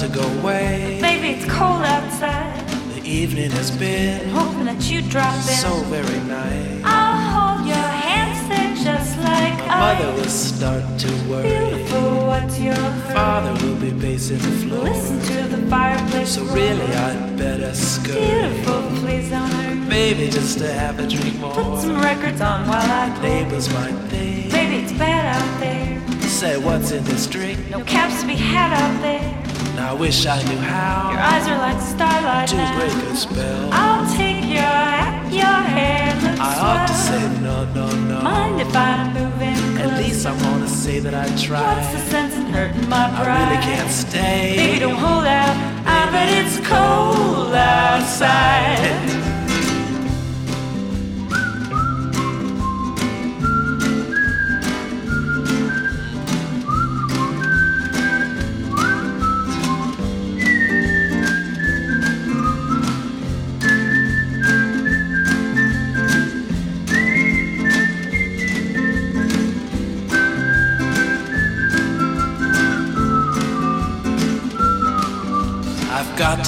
to go away. Baby, it's cold outside. The evening has been hoping that you drop in. So very nice. I'll hold your hands there just like My mother will start to worry. Beautiful, what's your? Father will be pacing the floor. Listen to the fireplace. So really, I'd better scurry. Beautiful, please don't hurt me. Maybe just to have a drink more. Put some records on while I go. Neighbors might think. Baby, it's bad out there say what's in this drink. No caps to be had out there. I wish I knew how. Your eyes are like starlight to now. break a spell. I'll take your hat, your hair looks I ought to say no, no, no. Mind if I move in closer? At least I wanna say that I tried. What's the sense in hurting my pride? I really can't stay. Baby, don't hold out. I bet it's cold outside.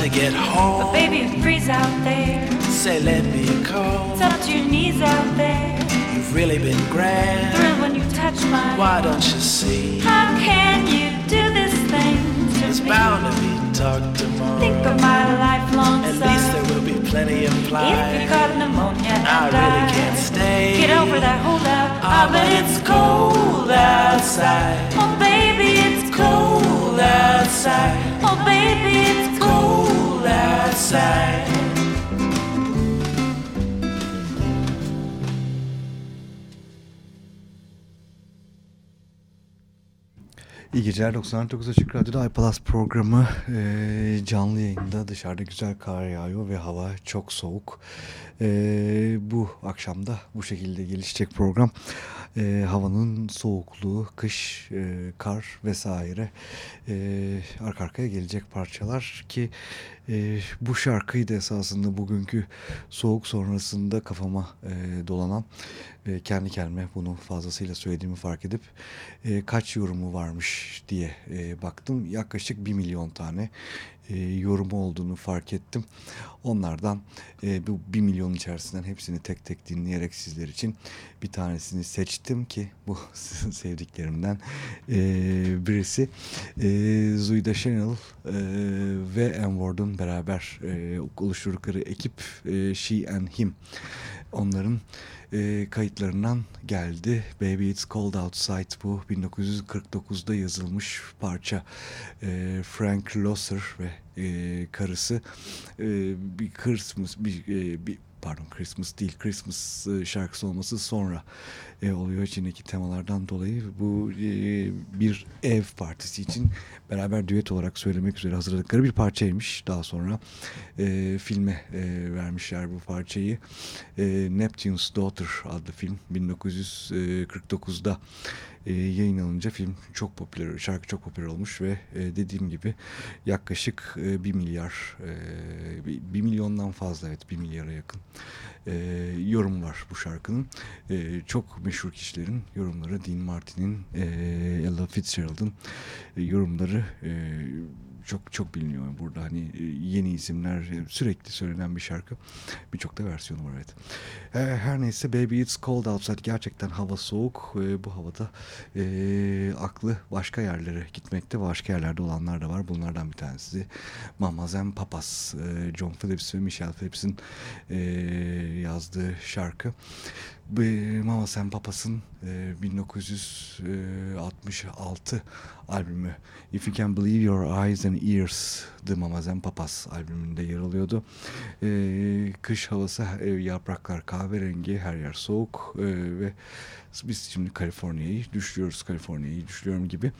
To get home. But baby, it freeze out there. Say, let me a call. It's up to your knees out there. You've really been grand. Thrilled when you touch my. Why don't you see? How can you do this thing to it's me? bound to be talk tomorrow. Think of my lifelong At sorrow. least there will be plenty implied. If you got pneumonia I really can't stay. Get over that holdout. Ah, but it's cold outside. Oh, baby, it's cold outside. Oh, baby, it's cold outside. İyi geceler 99 Açık Radyo'da iPlus programı e, canlı yayında dışarıda güzel kar yağıyor ve hava çok soğuk. E, bu akşamda bu şekilde gelişecek program e, havanın soğukluğu, kış, e, kar vesaire e, arka arkaya gelecek parçalar ki e, bu şarkıyı da esasında bugünkü soğuk sonrasında kafama e, dolanan ve kendi kendime bunu fazlasıyla söylediğimi fark edip e, kaç yorumu varmış diye e, baktım. Yaklaşık bir milyon tane e, yorumu olduğunu fark ettim. Onlardan e, bu bir milyon içerisinden hepsini tek tek dinleyerek sizler için bir tanesini seçtim ki bu sevdiklerimden e, birisi. E, Zuyda Chanel e, ve Beraber e, oluşturdukları ekip e, She and Him. Onların e, kayıtlarından geldi. Baby It's Cold Outside bu 1949'da yazılmış parça. E, Frank Loesser ve e, karısı e, bir Christmas bir, e, bir pardon Christmas değil Christmas e, şarkısı olması sonra e, oluyor içindeki temalardan dolayı. Bu e, bir ev partisi için beraber düet olarak söylemek üzere hazırladıkları bir parçaymış. Daha sonra e, filme e, vermişler bu parçayı. E, Neptune's Daughter adlı film 1949'da e, yayınlanınca film çok popüler, şarkı çok popüler olmuş ve e, dediğim gibi yaklaşık e, 1 milyar, e, 1 milyondan fazla evet 1 milyara yakın e, yorum var bu şarkının. E, çok meşhur kişilerin yorumları, Dean Martin'in, e, Ella Fitzgerald'ın e, yorumları e, çok çok biliniyor burada. Hani e, yeni isimler e, sürekli söylenen bir şarkı. Birçok da versiyonu var evet. E, her neyse Baby It's Cold Outside. Gerçekten hava soğuk. Bu havada e, aklı başka yerlere gitmekte başka yerlerde olanlar da var. Bunlardan bir tanesi Mamazen Papas. John Phillips ve Michelle Phillips'in e, yazdığı şarkı Mama Sen Papas'ın 1966 e, albümü If You Can Believe Your Eyes and Ears The Mama Sen Papas albümünde yer alıyordu. E, kış havası, yapraklar kahverengi, her yer soğuk e, ve biz şimdi Kaliforniya'yı düşlüyoruz, Kaliforniya'yı düşlüyorum gibi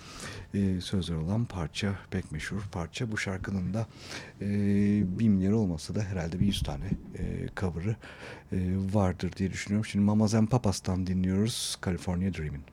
sözler olan parça, pek meşhur parça. Bu şarkının da bir milyar olmasa da herhalde bir yüz tane cover'ı vardır diye düşünüyorum. Şimdi Mama Sen Papas'tan dinliyoruz California Dreaming.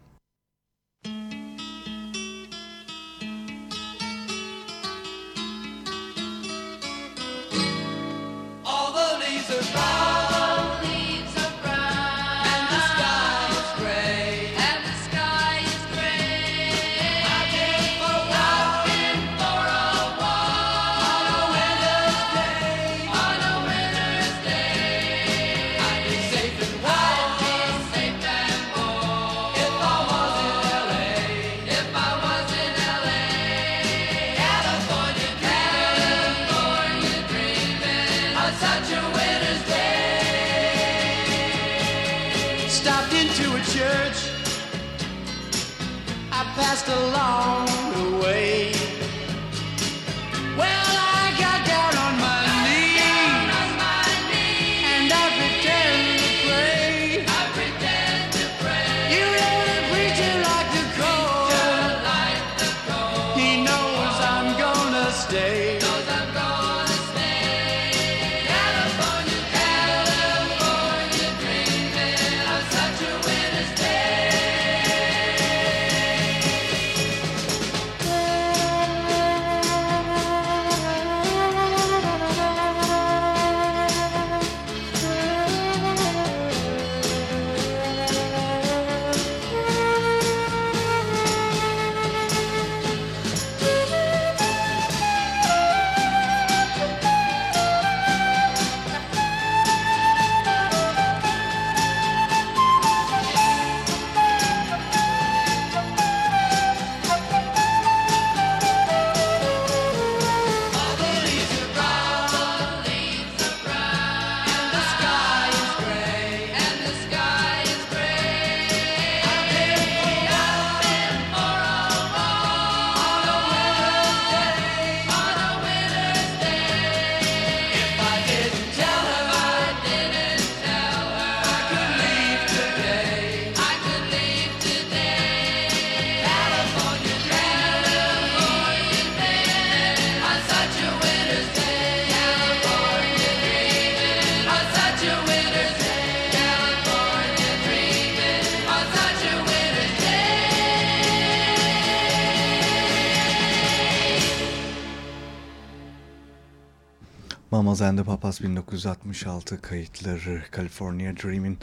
Mamas and the Papas 1966 kayıtları California Dream'in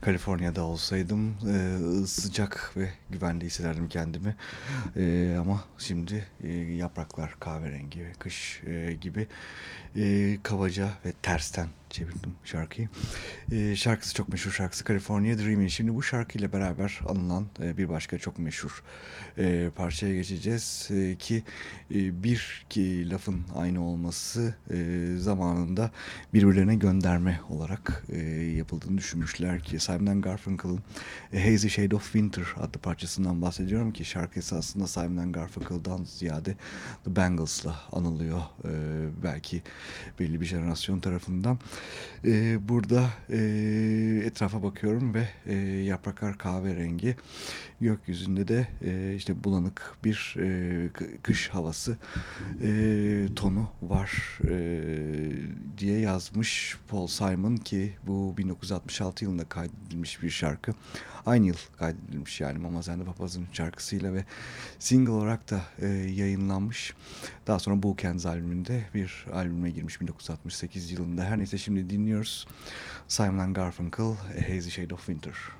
Kaliforniya'da olsaydım e, sıcak ve güvende hissederdim kendimi. E, ama şimdi e, yapraklar kahverengi ve kış e, gibi e, kabaca ve tersten çevirdim şarkıyı. E, şarkısı çok meşhur şarkısı California Dreaming. Şimdi bu şarkıyla beraber alınan e, bir başka çok meşhur e, parçaya geçeceğiz e, ki e, bir ki lafın aynı olması e, zamanında birbirlerine gönderme olarak e, yapıldığını düşünmüşler ki Simon Garfunkel'ın Hazy Shade of Winter adlı parçasından bahsediyorum ki şarkısı aslında Simon Garfunkel'dan ziyade The Bangles'la anılıyor e, belki belli bir jenerasyon tarafından. E, burada e, etrafa bakıyorum ve e, yapraklar kahverengi. Gökyüzünde de e, işte bulanık bir e, kış havası e, tonu var e, diye yazmış Paul Simon ki bu 1966 yılında kaydedilmiş bir şarkı. Aynı yıl kaydedilmiş yani Mama Zende Papaz'ın şarkısıyla ve single olarak da e, yayınlanmış. Daha sonra Bookends albümünde bir albüme girmiş 1968 yılında. Her neyse şimdi dinliyoruz. Simon Garfunkel, A Hazy Shade of Winter.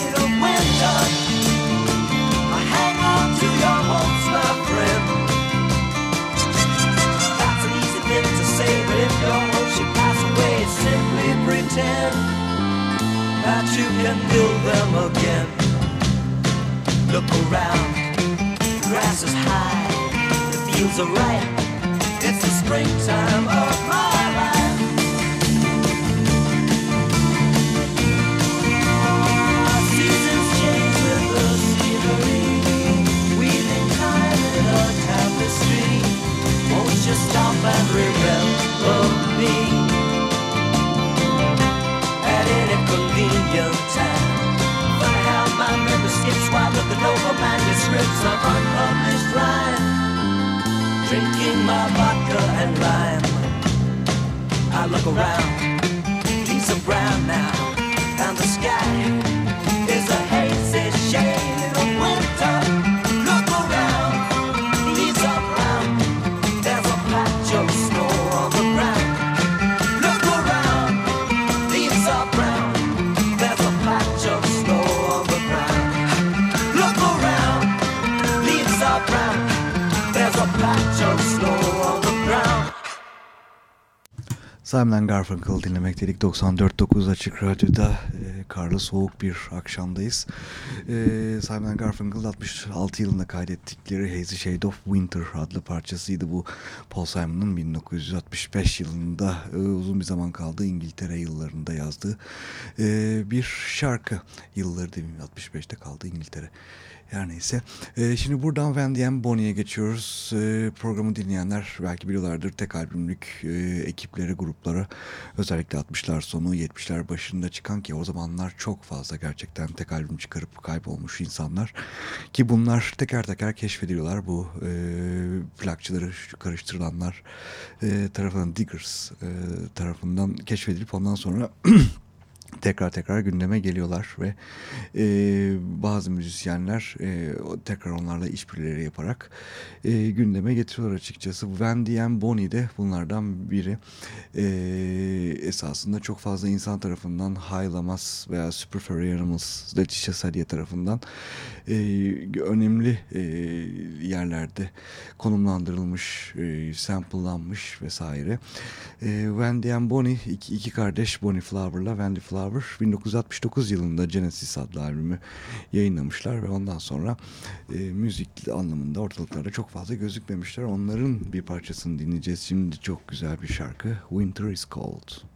pretend that you can build them again. Look around, the grass is high, the fields are ripe. It's the springtime of my life. Seasons change with the scenery, weaving time in a tapestry. Won't you stop and remember me any convenient time? Funny how my memory skips while looking over manuscripts of unpublished rhyme. Drinking my vodka and lime. I look around, trees are brown now, and the sky Simon Garfunkel dinlemekteydik 94.9 Açık Radyo'da e, karlı soğuk bir akşamdayız. E, Simon Garfunkel 66 yılında kaydettikleri Hazy Shade of Winter adlı parçasıydı bu. Paul Simon'ın 1965 yılında e, uzun bir zaman kaldığı İngiltere yıllarında yazdığı e, bir şarkı. Yılları demeyeyim 65'te kaldı İngiltere. Her neyse. Ee, şimdi buradan Van Diem Bonnie'ye geçiyoruz. Ee, programı dinleyenler belki biliyorlardır tek albümlük e, ekipleri, gruplara özellikle 60'lar sonu 70'ler başında çıkan ki o zamanlar çok fazla gerçekten tek albüm çıkarıp kaybolmuş insanlar. Ki bunlar teker teker keşfediliyorlar bu e, plakçıları karıştırılanlar e, tarafından Diggers e, tarafından keşfedilip ondan sonra tekrar tekrar gündeme geliyorlar ve e, bazı müzisyenler e, tekrar onlarla işbirlikleri yaparak e, gündeme getiriyorlar açıkçası. Van Diem Bonnie de bunlardan biri. E, esasında çok fazla insan tarafından High Lamas veya Super Furry Animals, Letitia Sadia tarafından e, önemli e, yerlerde konumlandırılmış, e, sample'lanmış vesaire. E, Van Diem Bonnie iki, iki kardeş Bonnie Flower'la Wendy Flower 1969 yılında Genesis adlı albümü yayınlamışlar ve ondan sonra e, müzik anlamında ortalıklarda çok fazla gözükmemişler. Onların bir parçasını dinleyeceğiz. Şimdi çok güzel bir şarkı Winter is Cold.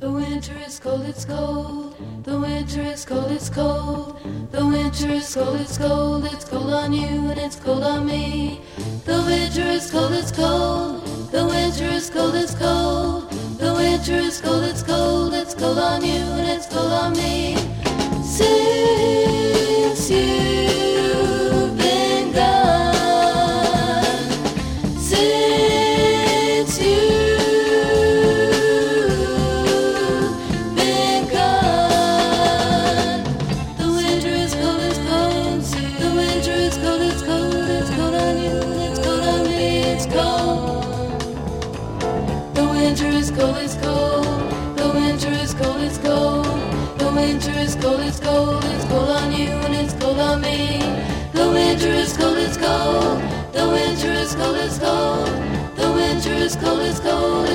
The winter is cold, it's cold. The winter is cold, it's cold. The winter is cold, it's cold. It's cold on you and it's cold on me. The winter is cold, it's cold. The winter is cold, it's cold. The winter is cold, it's cold. It's cold on you and it's cold on me. Since cold. The winter is cold, it's cold.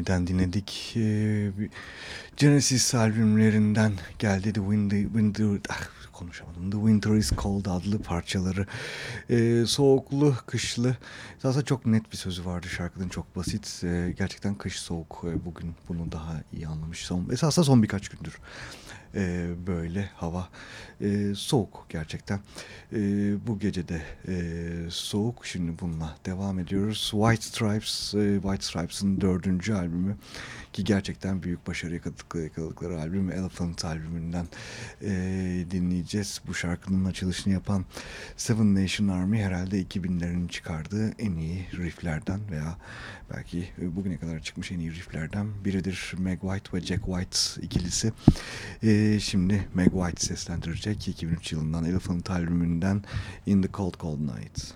Bonnie'den dinledik. Ee, Genesis albümlerinden geldi The Windy, Winter, ah, konuşamadım. The Winter is Cold adlı parçaları. Ee, soğuklu, kışlı. Aslında çok net bir sözü vardı şarkının çok basit. Ee, gerçekten kış soğuk. Ee, bugün bunu daha iyi anlamış. Son, esasında son birkaç gündür e, böyle hava e, soğuk gerçekten. E, bu gece de e, soğuk. Şimdi bununla devam ediyoruz. White Stripes, e, White Stripes'ın dördüncü albümü ki gerçekten büyük başarı yakaladıkları, yakaladıkları albüm Elephant albümünden e, dinleyeceğiz. Bu şarkının açılışını yapan Seven Nation Army herhalde 2000'lerin çıkardığı en iyi rifflerden veya belki bugüne kadar çıkmış en iyi rifflerden biridir. Meg White ve Jack White ikilisi. E, şimdi Meg White seslendirecek 2003 yılından Elephant albümünden In the Cold Cold Night.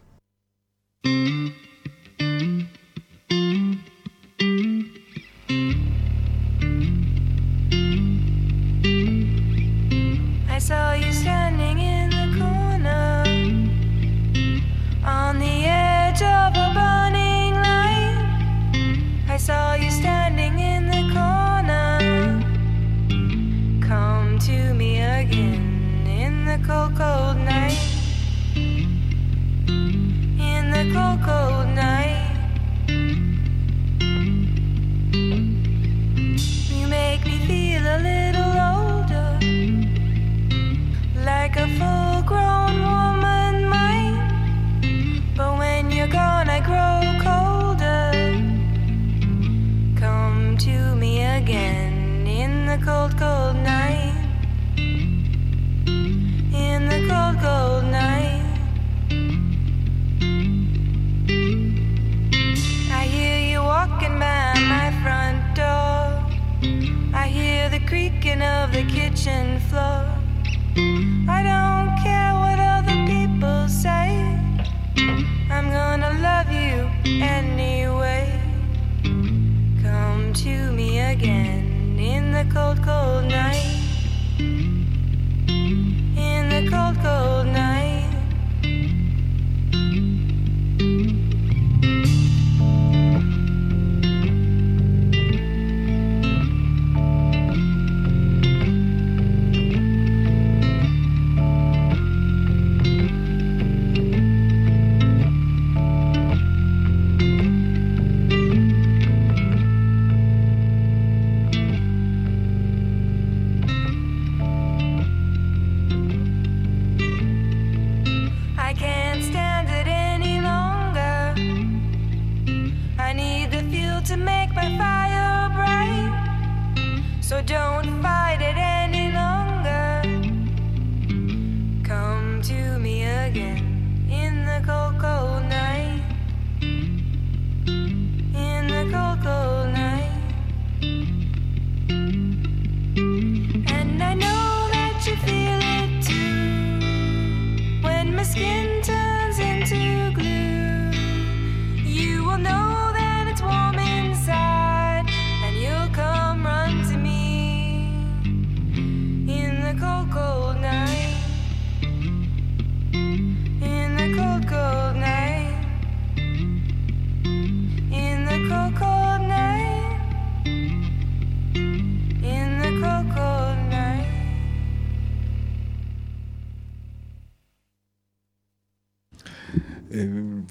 I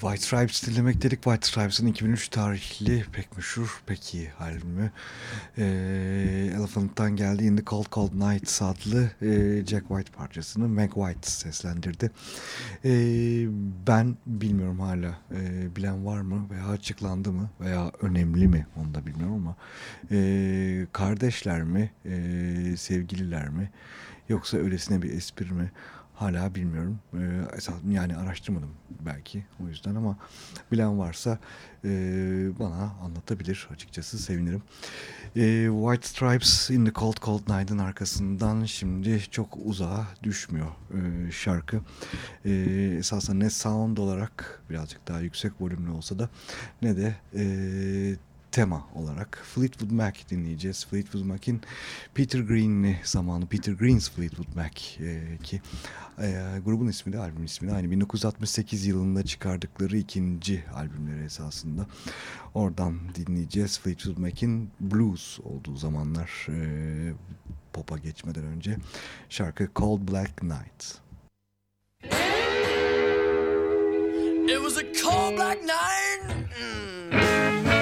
White Stripes dinlemek dedik. White Stripes'ın 2003 tarihli pek meşhur, pek iyi albümü. Ee, Elephant'tan geldi In the Cold Cold Nights adlı e, Jack White parçasını Meg White seslendirdi. Ee, ben bilmiyorum hala e, bilen var mı veya açıklandı mı veya önemli mi onu da bilmiyorum ama e, kardeşler mi, e, sevgililer mi yoksa öylesine bir espri mi? Hala bilmiyorum. Ee, yani araştırmadım belki o yüzden ama bilen varsa e, bana anlatabilir açıkçası sevinirim. E, White Stripes in the Cold Cold Night'ın arkasından şimdi çok uzağa düşmüyor e, şarkı. E, ne sound olarak birazcık daha yüksek volümlü olsa da ne de tema olarak Fleetwood Mac dinleyeceğiz. Fleetwood Mac'in Peter Green'li zamanı Peter Green's Fleetwood Mac e, ki e, grubun ismi de albümün ismi de aynı 1968 yılında çıkardıkları ikinci albümleri esasında. Oradan dinleyeceğiz Fleetwood Mac'in blues olduğu zamanlar e, pop'a geçmeden önce şarkı Cold Black Night. It was a cold black night, mm.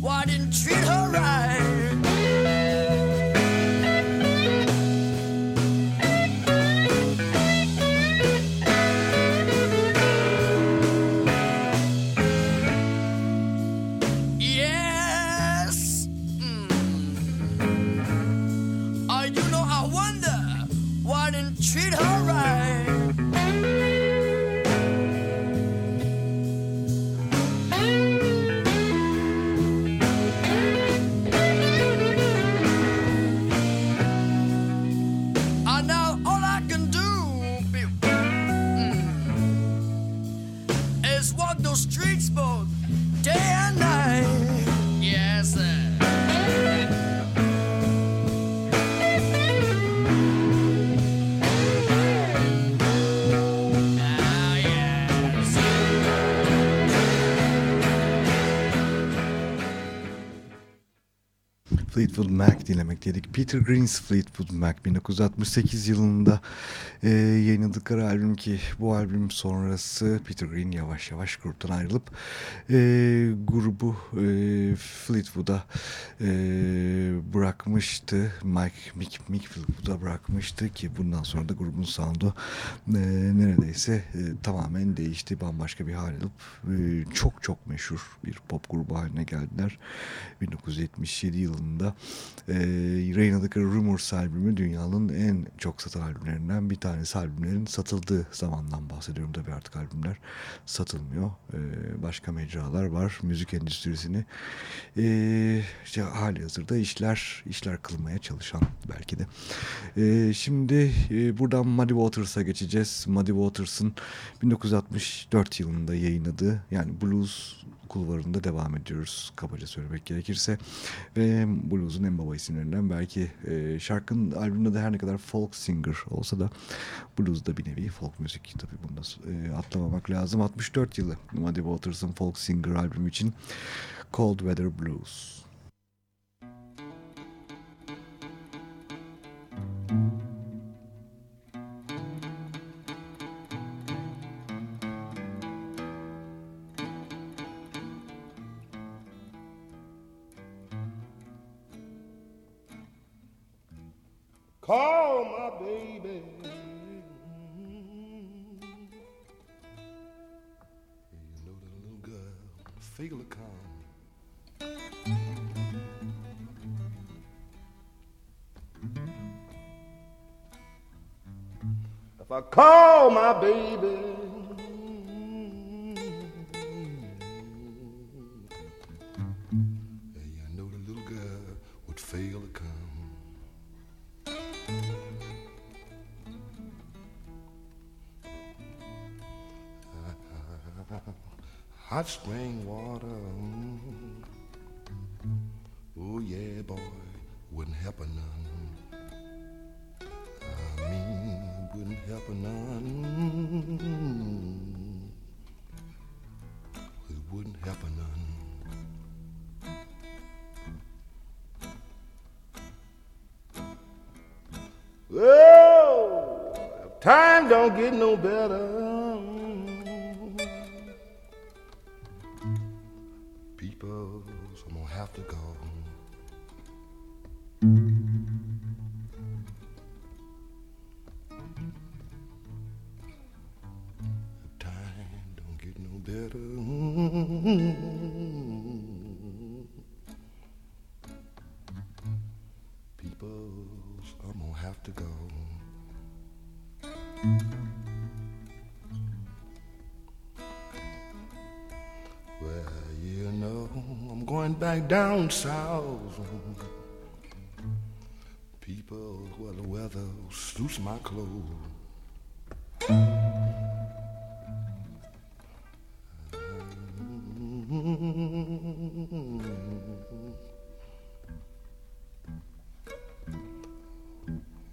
Why didn't treat her right. Dinlemekteydik. Peter Green's Fleetwood Mac 1968 yılında e, yayınladıkları albüm ki bu albüm sonrası Peter Green yavaş yavaş gruptan ayrılıp e, grubu e, Fleetwood'a e, bırakmıştı. Mike Mick, Mick Fleetwood'a bırakmıştı ki bundan sonra da grubun sound'u e, neredeyse e, tamamen değişti. Bambaşka bir hal alıp e, çok çok meşhur bir pop grubu haline geldiler. 1977 yılında e, yayınladıkları Rumors albümü dünyanın en çok satan albümlerinden bir tanesi. Albümlerin satıldığı zamandan bahsediyorum tabii artık albümler satılmıyor. E, başka mecralar var. Müzik endüstrisini e, işte hali hazırda işler işler kılmaya çalışan belki de. E, şimdi e, buradan Muddy Waters'a geçeceğiz. Muddy Waters'ın 1964 yılında yayınladığı yani blues kulvarında devam ediyoruz kabaca söylemek gerekirse. Ve blues'un en baba isimlerinden belki e, şarkının albümünde de her ne kadar folk singer olsa da blues da bir nevi folk müzik. Tabi bunda e, atlamamak lazım. 64 yılı Muddy Waters'ın folk singer albümü için Cold Weather Blues baby, don't get no better. Going back down south. People, well, the weather suits my clothes.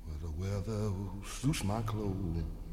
Well, the weather suits my clothes.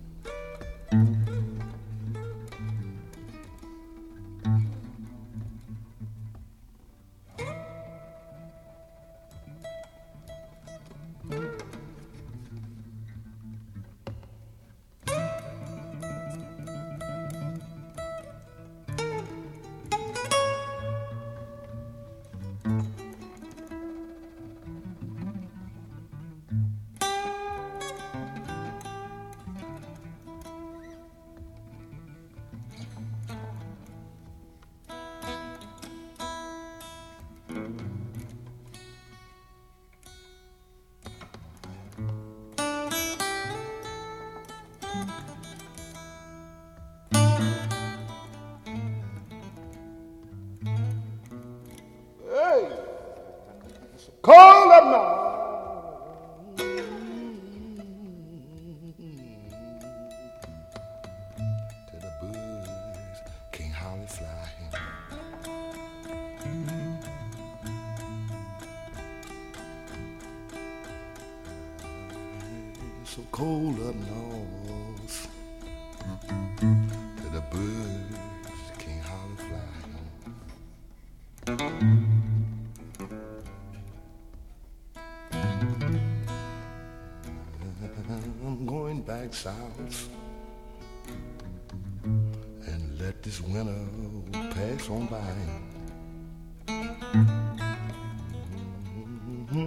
Let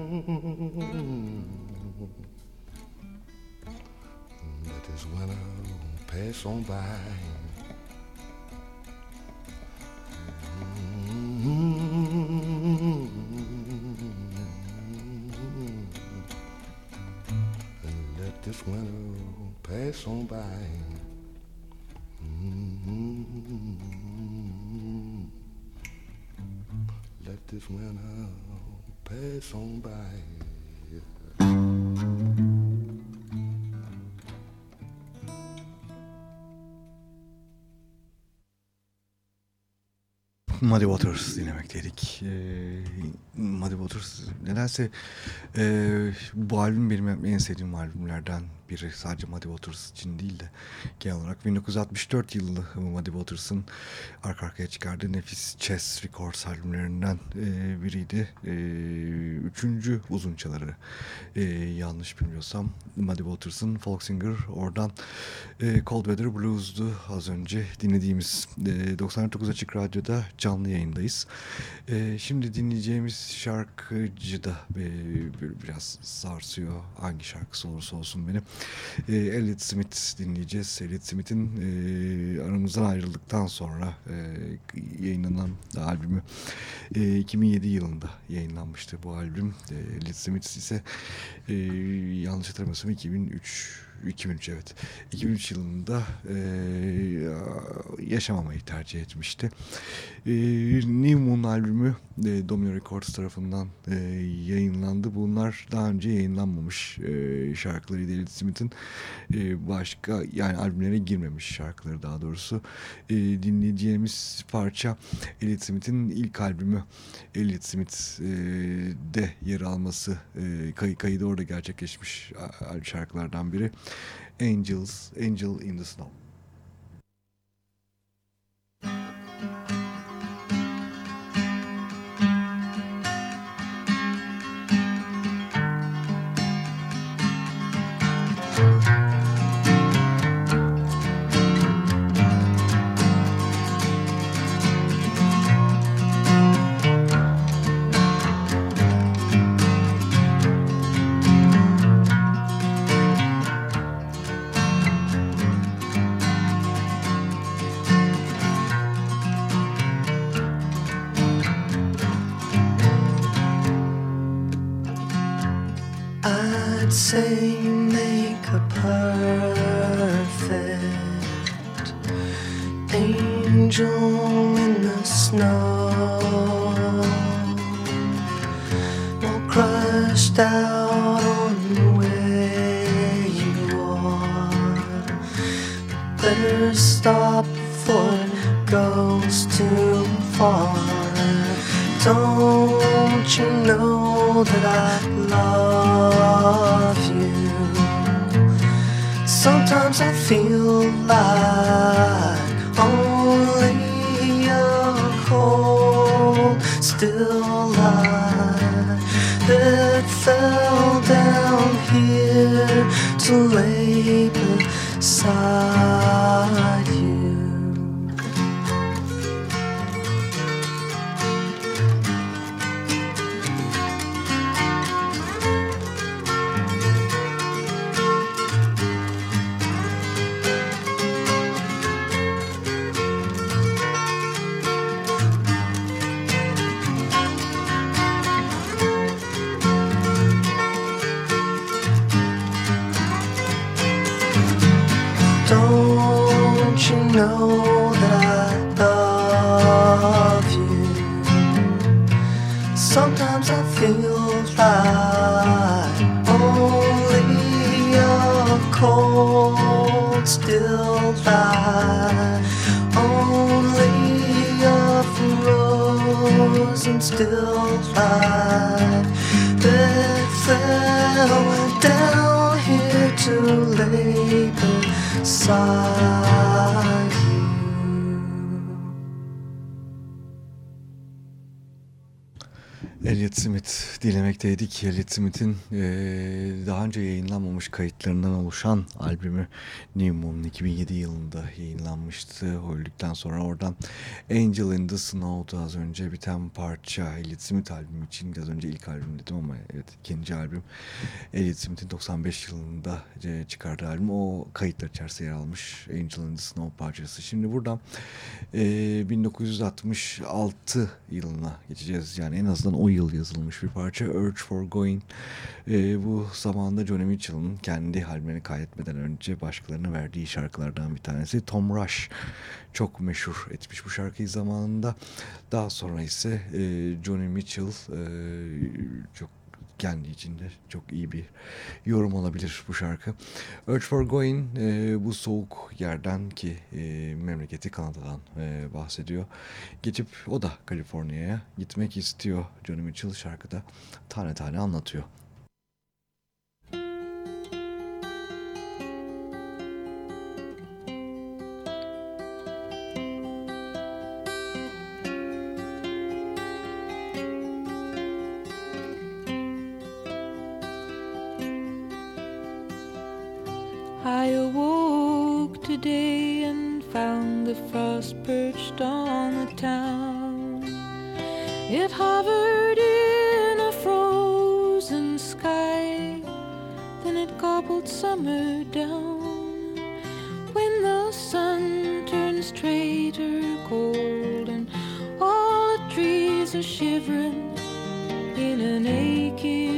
this winter pass on by. Muddy Waters dinlemekteydik. Ee, Muddy Waters nedense e, bu albüm benim en sevdiğim albümlerden biri. Sadece Muddy Waters için değil de genel olarak 1964 yılı Muddy Waters'ın arka arkaya çıkardığı nefis Chess Records albümlerinden e, biriydi. E, üçüncü uzunçaları e, yanlış bilmiyorsam Muddy Waters'ın Folk Singer oradan e, Cold Weather Blues'du az önce dinlediğimiz e, 99 Açık Radyo'da canlı yayındayız. Ee, şimdi dinleyeceğimiz şarkıcı da e, bir- biraz sarsıyor. Hangi şarkısı olursa olsun beni. Ee, Elliot Smith dinleyeceğiz. Elliot Smith'in e, aramızdan ayrıldıktan sonra e, yayınlanan albümü e, 2007 yılında yayınlanmıştı bu albüm. E, Elliot Smith ise e, yanlış hatırlamıyorsam 2003 2003 evet 2003 yılında e, yaşamamayı tercih etmişti. E, New Moon albümü e, Domino Records tarafından e, yayınlandı. Bunlar daha önce yayınlanmamış e, şarkılarıydı Elliot Smith'in e, başka yani albümlere girmemiş şarkıları daha doğrusu. E, dinleyeceğimiz parça Elliot Smith'in ilk albümü Elliot Smith e, de yer alması e, kay, kaydı orada gerçekleşmiş şarkılardan biri. Angels, Angel in the Snow. Sometimes I feel like only a cold, still light, only a frozen still light that fell down here to lay beside Elliot Smith dinlemekteydik. Elliot Smith'in eee, daha önce yayınlanmamış kayıtlarından oluşan albümü New Moon 2007 yılında yayınlanmıştı. Öldükten sonra oradan Angel in the Snow'da az önce biten parça Elliot Smith albümü için az önce ilk albüm dedim ama evet ikinci albüm Elliot Smith'in 95 yılında e, çıkardığı albüm o kayıtlar içerisinde yer almış Angel in the Snow parçası. Şimdi buradan eee, 1966 yılına geçeceğiz. Yani en azından o yıl yazılmış bir parça. Urge for Going. Eee, bu zamanda Johnny Mitchell'ın kendi albümlerini kaydetmeden önce başkalarına verdiği şarkılardan bir tanesi. Tom Rush çok meşhur etmiş bu şarkıyı zamanında. Daha sonra ise eee, Johnny Mitchell eee, çok kendi içinde çok iyi bir yorum olabilir bu şarkı. Urge for Going e, bu soğuk yerden ki e, memleketi Kanada'dan e, bahsediyor. Geçip o da Kaliforniya'ya gitmek istiyor. Johnny Mitchell şarkıda tane tane anlatıyor. hovered in a frozen sky. Then it gobbled summer down. When the sun turns traitor cold and all the trees are shivering in an aching.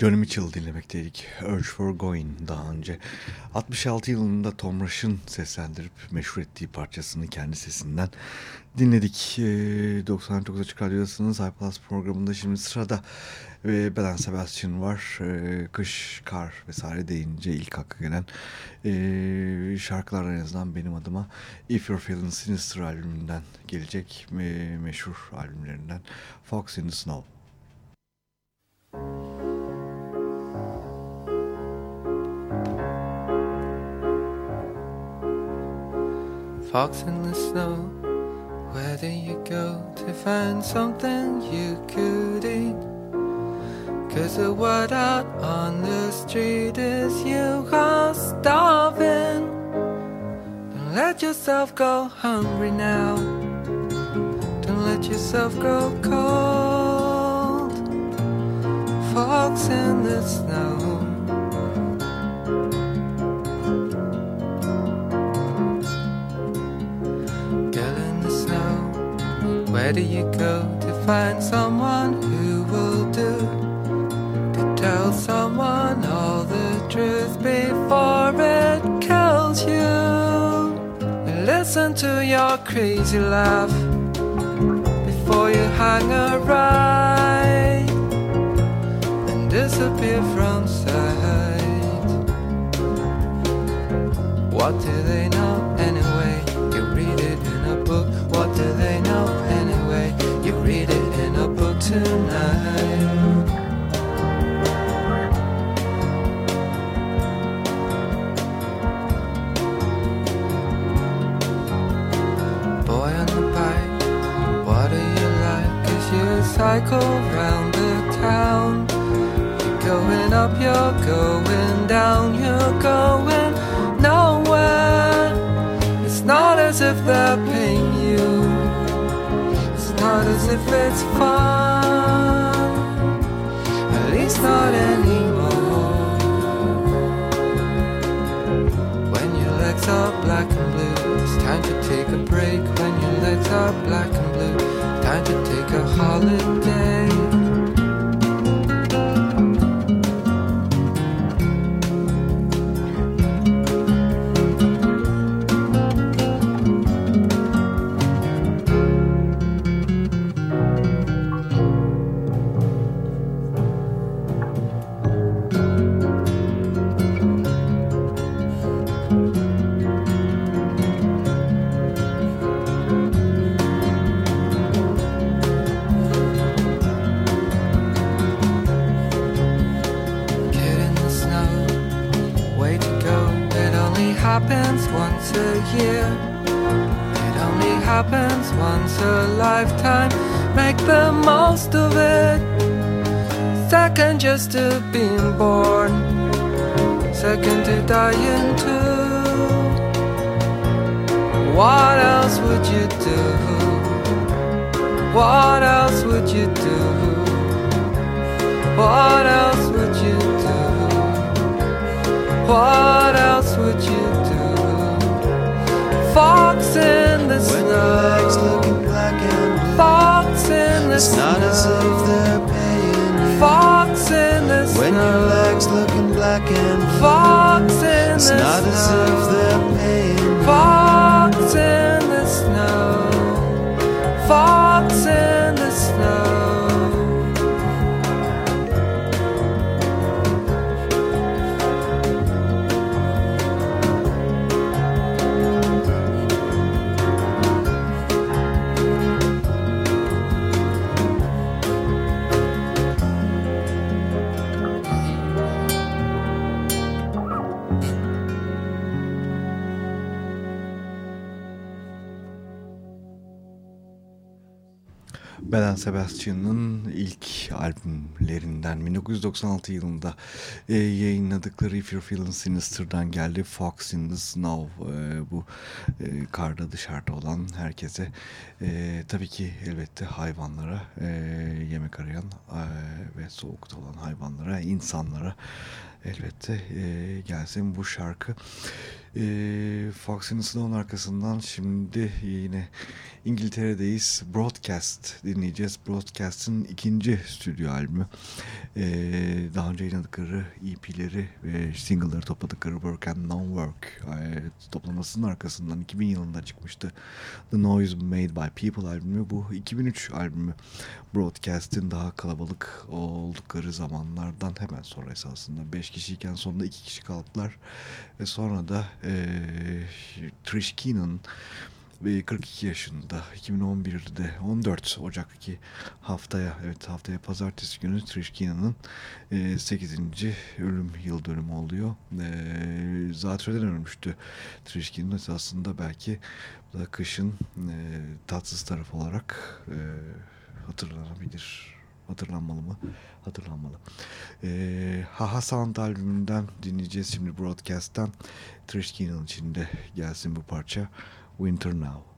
Johnny Mitchell dinlemekteydik. Urge for Going daha önce. 66 yılında Tom Rush'ın seslendirip meşhur ettiği parçasını kendi sesinden dinledik. E, 99 Açık Radyo'dasınız. iPlus programında şimdi sırada e, Belen Sebastian var. E, kış, kar vesaire deyince ilk akla gelen e, şarkılar en azından benim adıma If You're Feeling Sinister albümünden gelecek e, meşhur albümlerinden Fox in the Snow. Fox in the snow, where do you go to find something you could eat? Cause the word out on the street is you are starving. Don't let yourself go hungry now. Don't let yourself grow cold. Fox in the snow. Where do you go to find someone who will do? To tell someone all the truth before it kills you. Listen to your crazy laugh before you hang a right and disappear from cycle round the town, you're going up, you're going down, you're going nowhere. It's not as if they're paying you, it's not as if it's fun, at least not anymore. Time to take a holiday. It only happens once a lifetime. Make the most of it. Second just to being born. Second to dying too. What else would you do? What else would you do? What else would you do? What else would you do? Fox in the When snow. looking black and blue, Fox in the it's not as if they're paying you. Fox in the When your legs snow. looking black and blue, Fox in it's the not as if they're paying Sebastian'ın ilk albümlerinden 1996 yılında e, yayınladıkları If You're Feeling Sinister'dan geldi. Fox in the Snow e, bu e, karda dışarıda olan herkese e, tabii ki elbette hayvanlara e, yemek arayan e, ve soğukta olan hayvanlara insanlara elbette e, gelsin bu şarkı. E, Fox and Snow'un arkasından şimdi yine İngiltere'deyiz. Broadcast dinleyeceğiz. Broadcast'ın ikinci stüdyo albümü. E, daha önce yayınladıkları EP'leri ve single'ları topladıkları Work and Non-Work e, toplamasının arkasından 2000 yılında çıkmıştı. The Noise Made by People albümü. Bu 2003 albümü. Broadcast'in daha kalabalık oldukları zamanlardan hemen sonra esasında 5 kişiyken sonunda 2 kişi kaldılar ve sonra da e, Trish Keenan 42 yaşında 2011'de 14 Ocak'taki haftaya evet haftaya pazartesi günü Trish Keenan'ın e, 8. ölüm yıl dönümü oluyor. E, zatürreden ölmüştü Trish Keenan aslında belki bu da kışın e, tatsız taraf olarak hatırlanabilir hatırlanmalı mı? Hatırlanmalı. Ee, Haha Sound albümünden dinleyeceğiz şimdi Broadcast'tan. Trish Keenan için de gelsin bu parça. Winter Now.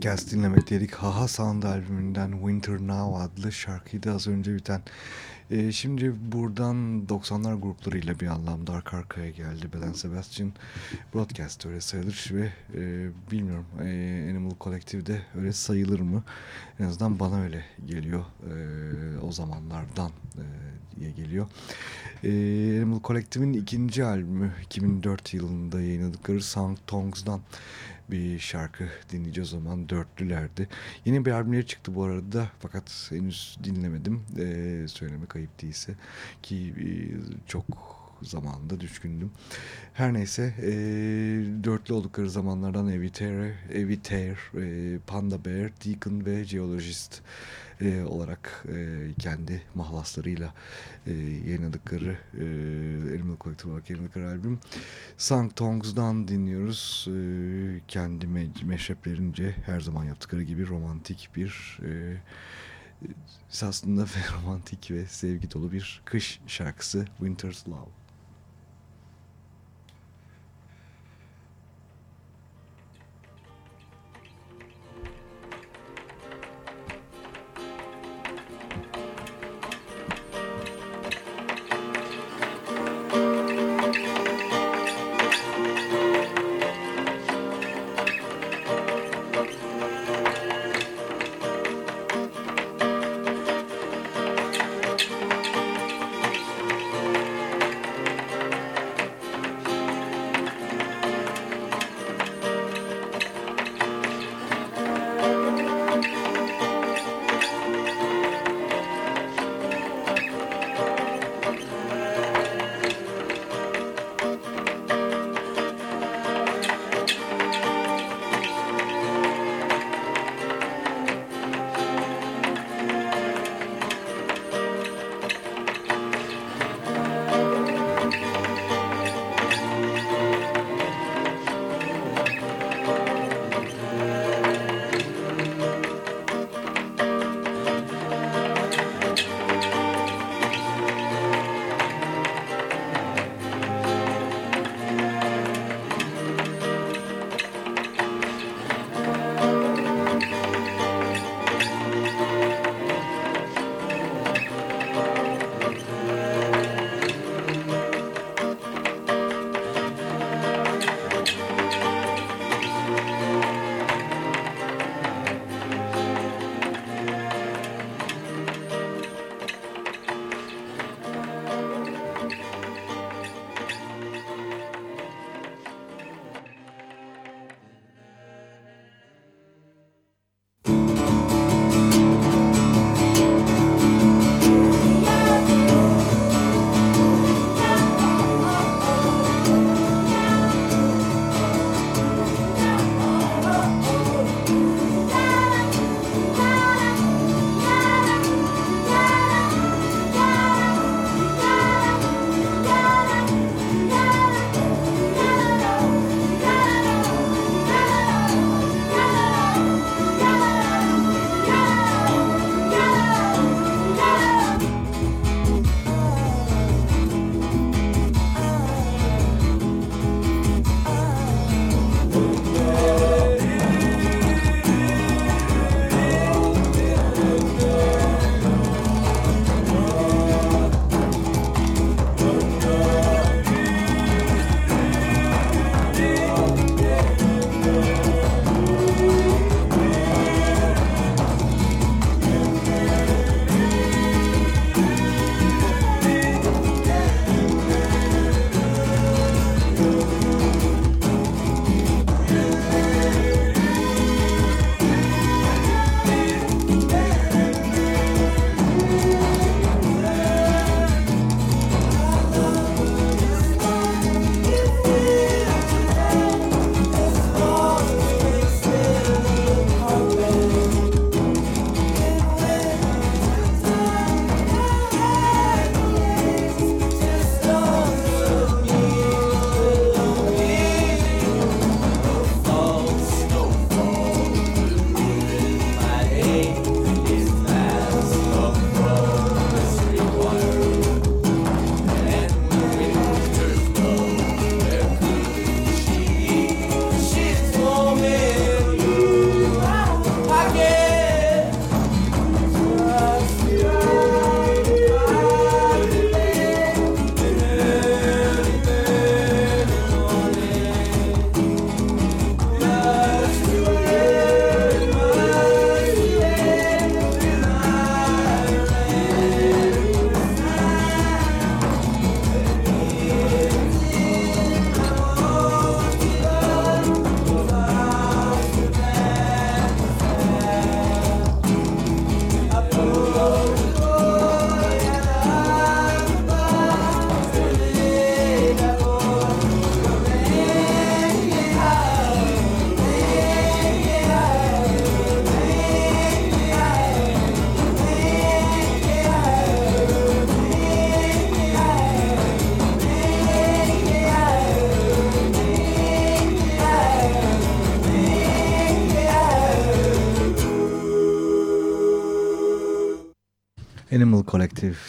Broadcast dinlemekteydik. Haha Sound albümünden Winter Now adlı şarkıydı az önce biten. Ee, şimdi buradan 90'lar gruplarıyla bir anlamda arka arkaya geldi. Belen Sebastian Broadcast öyle sayılır ve e, bilmiyorum e, Animal Collective'de öyle sayılır mı? En azından bana öyle geliyor. E, o zamanlardan e, diye geliyor. E, Animal Collective'in ikinci albümü 2004 yılında yayınladıkları Song Tongs'dan bir şarkı dinleyeceğiz o zaman. Dörtlülerdi. Yeni bir albümleri çıktı bu arada fakat henüz dinlemedim. Ee, söylemek ayıp değilse. Ki e, çok zamanında düşkündüm. Her neyse e, dörtlü oldukları zamanlardan Eviter, Eviter e, Panda Bear, Deacon ve Geologist e, olarak e, kendi mahlaslarıyla e, yayınladıkları e, Animal Collective olarak yayınladıkları albüm Sang Tongs'dan dinliyoruz. E, kendi me meşreplerince her zaman yaptıkları gibi romantik bir e, aslında romantik ve sevgi dolu bir kış şarkısı Winter's Love.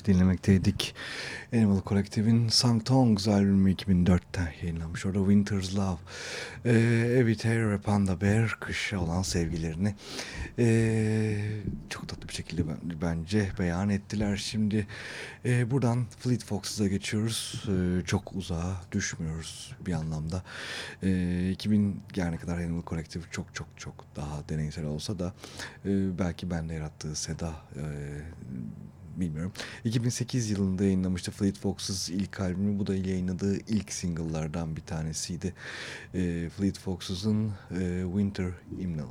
Dinlemekteydik. Animal Collective'in Song Tongs albümü 2004'te yayınlanmış. Orada Winter's Love. Ee, Evite ve Panda Bear kışa olan sevgilerini ee, çok tatlı bir şekilde bence beyan ettiler. Şimdi e, buradan Fleet Foxes'a geçiyoruz. E, çok uzağa düşmüyoruz bir anlamda. E, 2000 yani kadar Animal Collective çok çok çok daha deneysel olsa da e, belki bende yarattığı seda e, bilmiyorum. 2008 yılında yayınlamıştı Fleet Foxes ilk albümü. Bu da yayınladığı ilk single'lardan bir tanesiydi. E, Fleet Foxes'ın e, Winter Hymnal.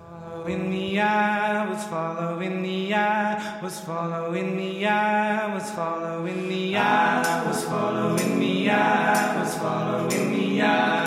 Following the eye, was following the eye, was following the eye, was following the eye, was following the eye, was following the eye,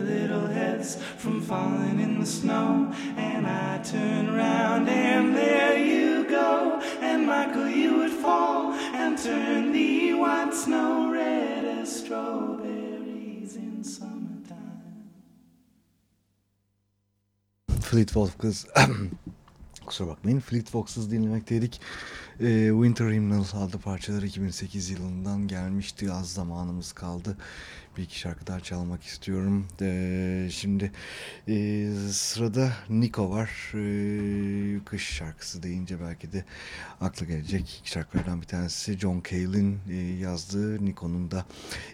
little heads from falling in the snow. And I turn round, and there you go, and Michael, you would fall and turn the white snow red as strawberries in summertime. Fleet Foxes kusura bakmayın Fleet Foxes dinlemekteydik. Ee, Winter Hymnal adlı parçaları 2008 yılından gelmişti. Az zamanımız kaldı. Bir iki şarkı daha çalmak istiyorum. Ee, şimdi e, sırada Nico var. Ee, kış şarkısı deyince belki de akla gelecek şarkılardan bir tanesi. John Cale'in e, yazdığı Nico'nun da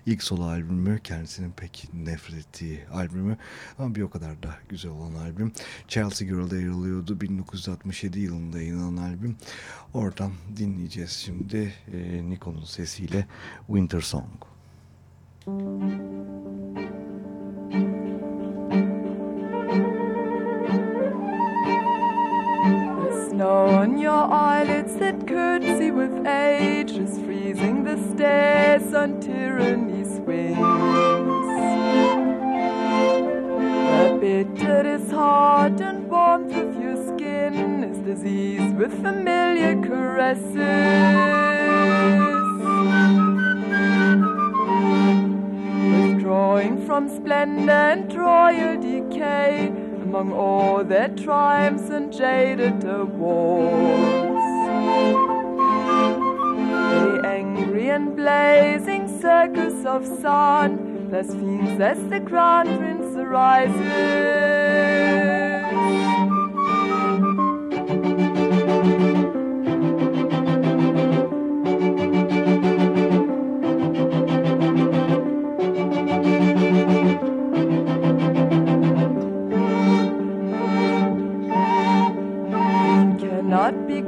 ilk solo albümü. Kendisinin pek nefret ettiği albümü. Ama bir o kadar da güzel olan albüm. Chelsea Girl'da yer alıyordu. 1967 yılında yayınlanan albüm. Oradan dinleyeceğiz şimdi e, Nico'nun sesiyle Winter Song. The snow on your eyelids that curtsy with age is freezing the stairs on tyranny's wings. The bitter is hard and warmth of your skin is disease with familiar caresses. Withdrawing from splendor and royal decay among all their triumphs and jaded awards. The angry and blazing circus of sun blasphemes as the crown prince arises.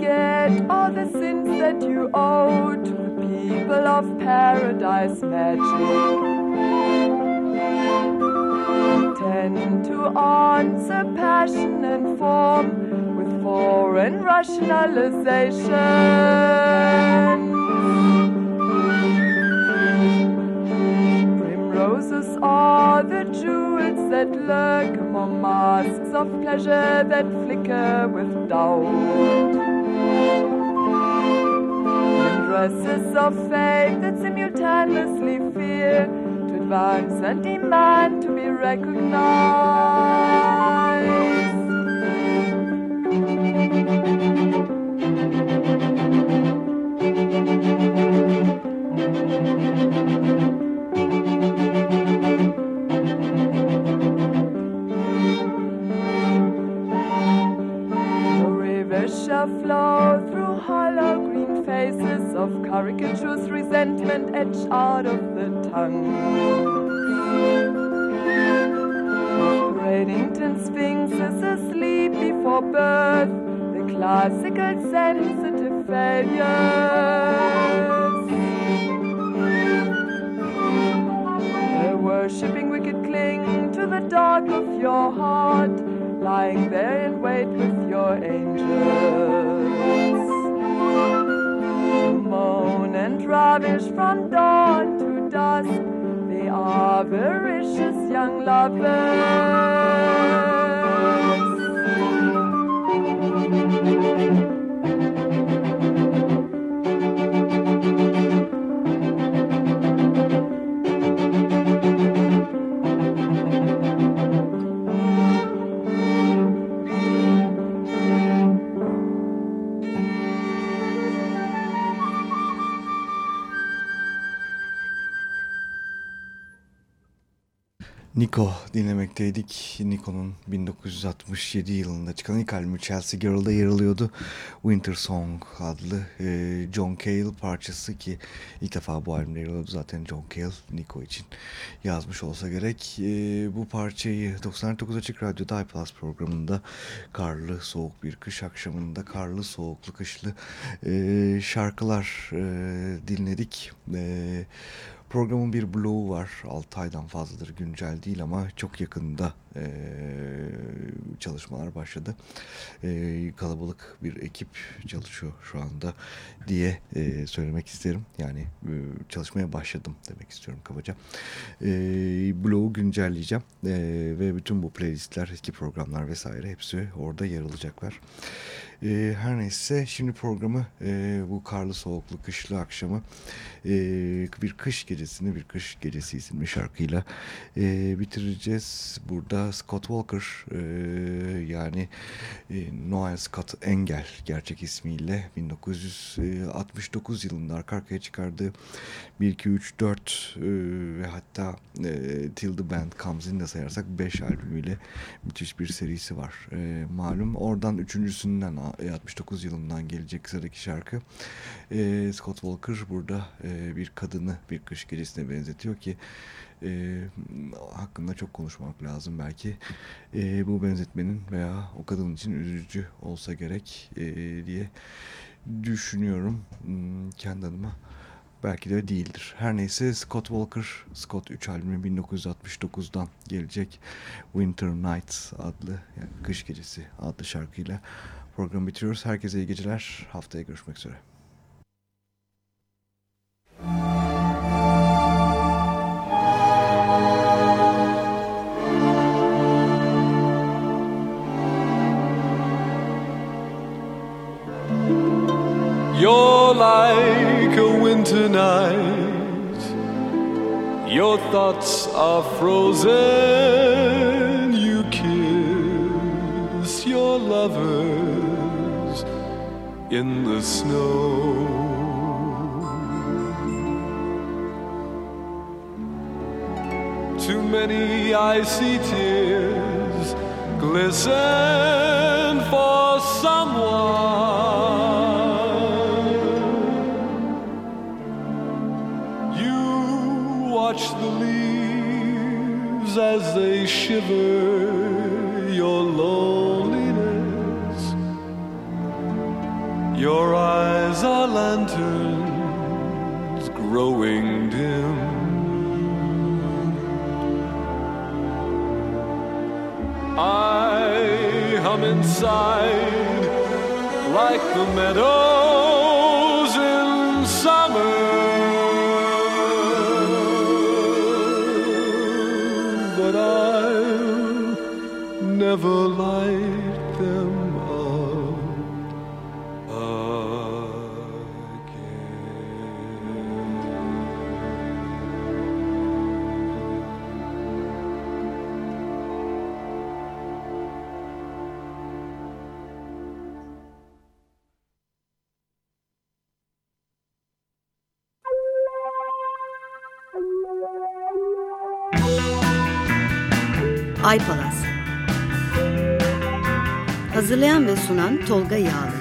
Cannot all the sins that you owe to the people of paradise magic. Tend to answer passion and form with foreign rationalization. Primroses are the jewels that lurk among masks of pleasure that flicker with doubt. And dresses of faith that simultaneously fear to advance and demand to be recognized. Shall flow through hollow green faces caricatures, resentment etched out of the tongue. Bradenton Sphinx is asleep before birth, the classical sensitive failures. The worshipping wicked cling to the dark of your heart, lying there in wait with your angels moon and ravish from dawn to dusk. They are voracious young lovers. Nico dinlemekteydik. Nico'nun 1967 yılında çıkan ilk albümü Chelsea Girl'da yer alıyordu. Winter Song adlı e, John Cale parçası ki ilk defa bu albümde yer alıyordu. Zaten John Cale Nico için yazmış olsa gerek. E, bu parçayı 99 Açık Radyo'da iPlus programında karlı soğuk bir kış akşamında karlı soğuklu kışlı e, şarkılar e, dinledik. E, Programın bir bloğu var. 6 aydan fazladır güncel değil ama çok yakında e, çalışmalar başladı. E, kalabalık bir ekip çalışıyor şu anda diye e, söylemek isterim. Yani e, çalışmaya başladım demek istiyorum kabaca. E, bloğu güncelleyeceğim ve bütün bu playlistler, eski programlar vesaire hepsi orada yer alacaklar. Her neyse şimdi programı e, bu karlı soğuklu kışlı akşamı bir kış gecesini bir kış gecesi isimli şarkıyla bitireceğiz. Burada Scott Walker e, yani e, Noel Scott Engel gerçek ismiyle 1969 yılında arka arkaya çıkardığı 1, 2, 3, 4 e, ve hatta e, Till the Band Comes In de sayarsak 5 albümüyle müthiş bir serisi var. E, malum oradan üçüncüsünden 69 yılından gelecek sıradaki şarkı. E, Scott Walker burada e, bir kadını bir kış gecesine benzetiyor ki e, hakkında çok konuşmak lazım belki. E, bu benzetmenin veya o kadın için üzücü olsa gerek e, diye düşünüyorum hmm, kendi adıma. Belki de değildir. Her neyse Scott Walker, Scott 3 albümü 1969'dan gelecek Winter Nights adlı yani kış gecesi adlı şarkıyla programı bitiriyoruz. Herkese iyi geceler. Haftaya görüşmek üzere. You're like a winter night. Your thoughts are frozen. You kiss your lovers in the snow. Too many icy tears glisten for someone. As they shiver your loneliness. Your eyes are lanterns growing dim. I hum inside like the meadows ever sunan Tolga Yağlı.